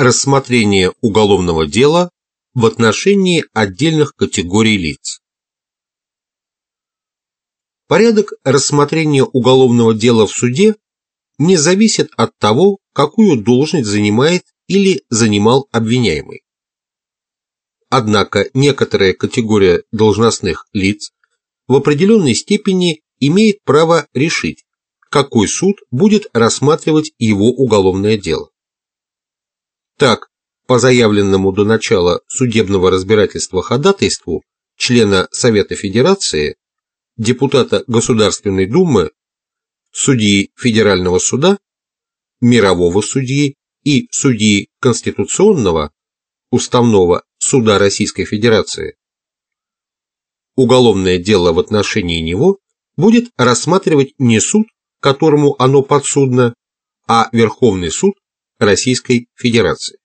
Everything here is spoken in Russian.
Рассмотрение уголовного дела в отношении отдельных категорий лиц. Порядок рассмотрения уголовного дела в суде не зависит от того, какую должность занимает или занимал обвиняемый. Однако некоторая категория должностных лиц в определенной степени имеет право решить, какой суд будет рассматривать его уголовное дело. Так, по заявленному до начала судебного разбирательства ходатайству члена Совета Федерации, депутата Государственной Думы, судьи Федерального суда, мирового судьи и судьи Конституционного, Уставного суда Российской Федерации, уголовное дело в отношении него будет рассматривать не суд, которому оно подсудно, а Верховный суд Российской Федерации.